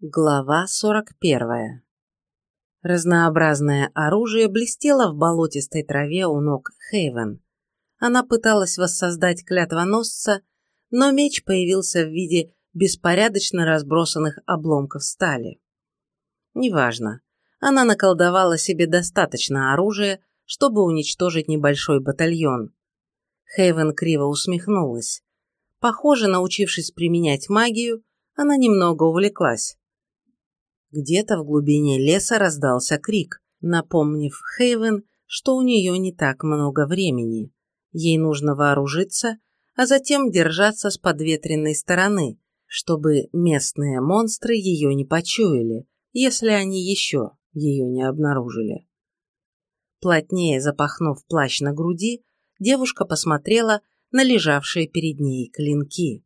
Глава 41. Разнообразное оружие блестело в болотистой траве у ног Хейвен. Она пыталась воссоздать клятвоносца, но меч появился в виде беспорядочно разбросанных обломков стали. Неважно, она наколдовала себе достаточно оружия, чтобы уничтожить небольшой батальон. Хейвен криво усмехнулась. Похоже, научившись применять магию, она немного увлеклась. Где-то в глубине леса раздался крик, напомнив Хейвен, что у нее не так много времени. Ей нужно вооружиться, а затем держаться с подветренной стороны, чтобы местные монстры ее не почуяли, если они еще ее не обнаружили. Плотнее запахнув плащ на груди, девушка посмотрела на лежавшие перед ней клинки.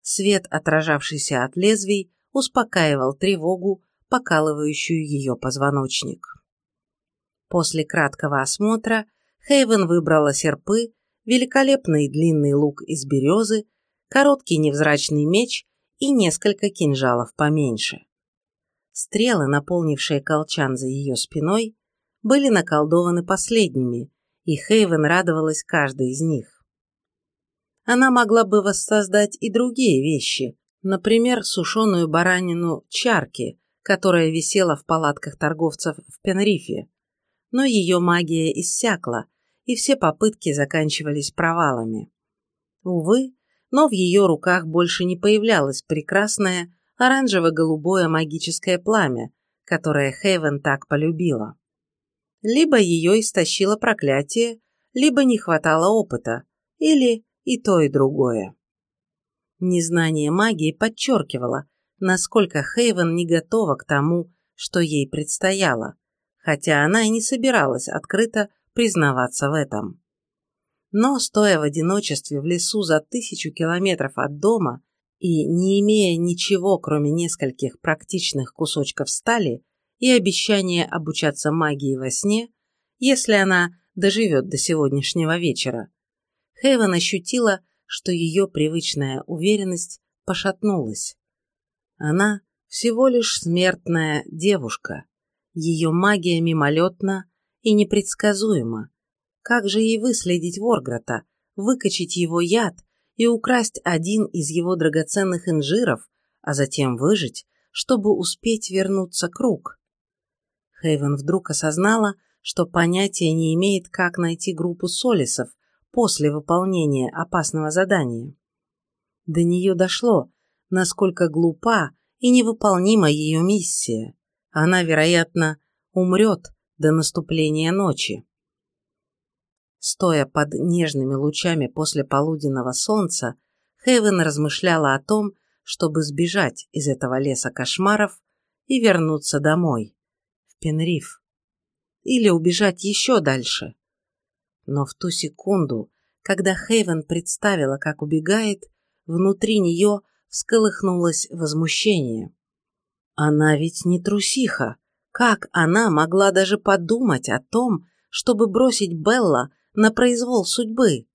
Свет, отражавшийся от лезвий, успокаивал тревогу, покалывающую ее позвоночник. После краткого осмотра Хейвен выбрала серпы, великолепный длинный лук из березы, короткий невзрачный меч и несколько кинжалов поменьше. Стрелы, наполнившие колчан за ее спиной, были наколдованы последними, и Хейвен радовалась каждой из них. Она могла бы воссоздать и другие вещи, Например, сушеную баранину чарки, которая висела в палатках торговцев в Пенрифе. Но ее магия иссякла, и все попытки заканчивались провалами. Увы, но в ее руках больше не появлялось прекрасное оранжево-голубое магическое пламя, которое Хейвен так полюбила. Либо ее истощило проклятие, либо не хватало опыта, или и то, и другое. Незнание магии подчеркивало, насколько Хейвен не готова к тому, что ей предстояло, хотя она и не собиралась открыто признаваться в этом. Но, стоя в одиночестве в лесу за тысячу километров от дома и не имея ничего, кроме нескольких практичных кусочков стали и обещания обучаться магии во сне, если она доживет до сегодняшнего вечера, Хейвен ощутила, что ее привычная уверенность пошатнулась. Она всего лишь смертная девушка. Ее магия мимолетна и непредсказуема. Как же ей выследить Ворграта, выкачать его яд и украсть один из его драгоценных инжиров, а затем выжить, чтобы успеть вернуться к рук? Хейвен вдруг осознала, что понятия не имеет, как найти группу солисов, после выполнения опасного задания. До нее дошло, насколько глупа и невыполнима ее миссия. Она, вероятно, умрет до наступления ночи. Стоя под нежными лучами после полуденного солнца, Хейвен размышляла о том, чтобы сбежать из этого леса кошмаров и вернуться домой, в Пенриф. Или убежать еще дальше, но в ту секунду, когда Хейвен представила, как убегает, внутри нее всколыхнулось возмущение. Она ведь не трусиха. Как она могла даже подумать о том, чтобы бросить Белла на произвол судьбы?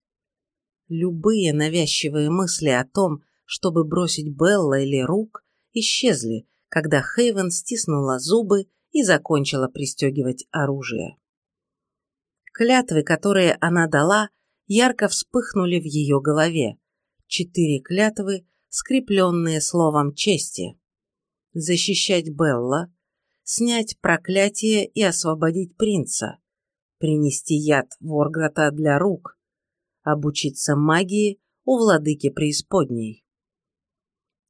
Любые навязчивые мысли о том, чтобы бросить Белла или Рук, исчезли, когда Хейвен стиснула зубы и закончила пристегивать оружие. Клятвы, которые она дала, ярко вспыхнули в ее голове. Четыре клятвы, скрепленные словом чести. Защищать Белла, снять проклятие и освободить принца, принести яд Ворграта для рук, обучиться магии у владыки преисподней.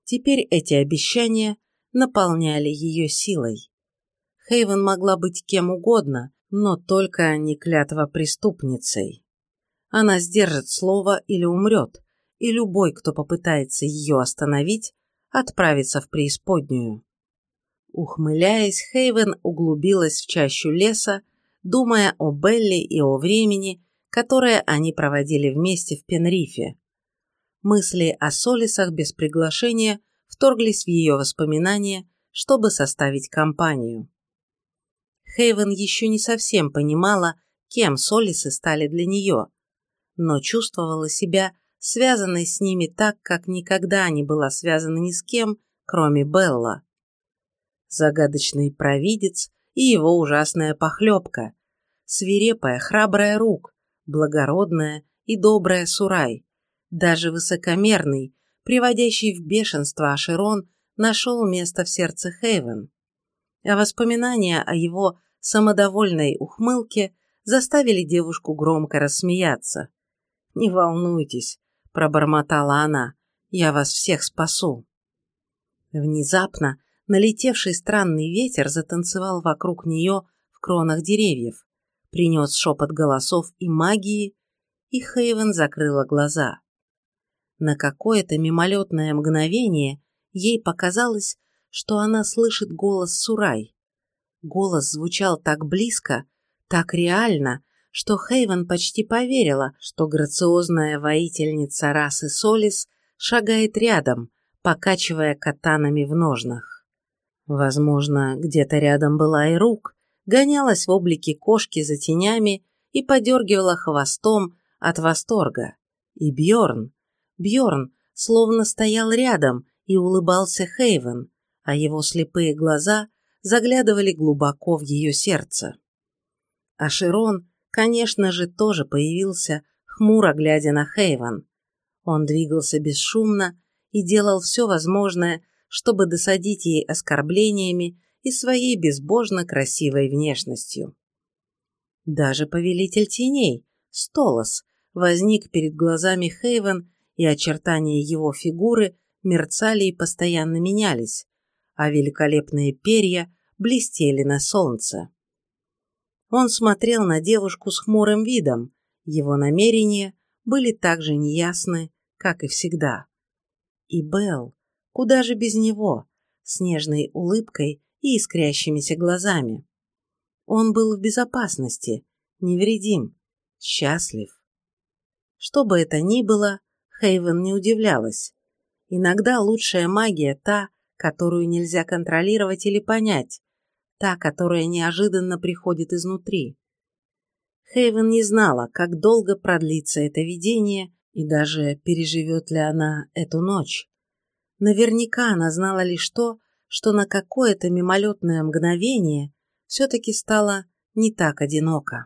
Теперь эти обещания наполняли ее силой. Хейвен могла быть кем угодно, но только не клятва преступницей. Она сдержит слово или умрет, и любой, кто попытается ее остановить, отправится в преисподнюю. Ухмыляясь, Хейвен углубилась в чащу леса, думая о Белли и о времени, которое они проводили вместе в Пенрифе. Мысли о Солисах без приглашения вторглись в ее воспоминания, чтобы составить компанию. Хейвен еще не совсем понимала, кем Солисы стали для нее, но чувствовала себя связанной с ними так, как никогда не была связана ни с кем, кроме Белла. загадочный провидец и его ужасная похлебка, свирепая, храбрая рук, благородная и добрая Сурай, даже высокомерный, приводящий в бешенство Ашерон, нашел место в сердце Хейвен. А воспоминания о его самодовольной ухмылке заставили девушку громко рассмеяться. «Не волнуйтесь», – пробормотала она, – «я вас всех спасу». Внезапно налетевший странный ветер затанцевал вокруг нее в кронах деревьев, принес шепот голосов и магии, и Хейвен закрыла глаза. На какое-то мимолетное мгновение ей показалось, что она слышит голос Сурай. Голос звучал так близко, так реально, что Хейвен почти поверила, что грациозная воительница расы Солис шагает рядом, покачивая катанами в ножнах. Возможно, где-то рядом была и рук, гонялась в облике кошки за тенями и подергивала хвостом от восторга. И Бьорн, Бьорн словно стоял рядом и улыбался Хейвен, а его слепые глаза заглядывали глубоко в ее сердце. А Широн, конечно же, тоже появился, хмуро глядя на Хейвен. Он двигался бесшумно и делал все возможное, чтобы досадить ей оскорблениями и своей безбожно красивой внешностью. Даже повелитель теней, Столос, возник перед глазами Хейвен, и очертания его фигуры мерцали и постоянно менялись, а великолепные перья блестели на солнце. Он смотрел на девушку с хмурым видом, его намерения были так же неясны, как и всегда. И Белл, куда же без него, с нежной улыбкой и искрящимися глазами. Он был в безопасности, невредим, счастлив. Что бы это ни было, Хейвен не удивлялась. Иногда лучшая магия та, которую нельзя контролировать или понять, та, которая неожиданно приходит изнутри. Хейвен не знала, как долго продлится это видение и даже переживет ли она эту ночь. Наверняка она знала лишь то, что на какое-то мимолетное мгновение все-таки стало не так одиноко.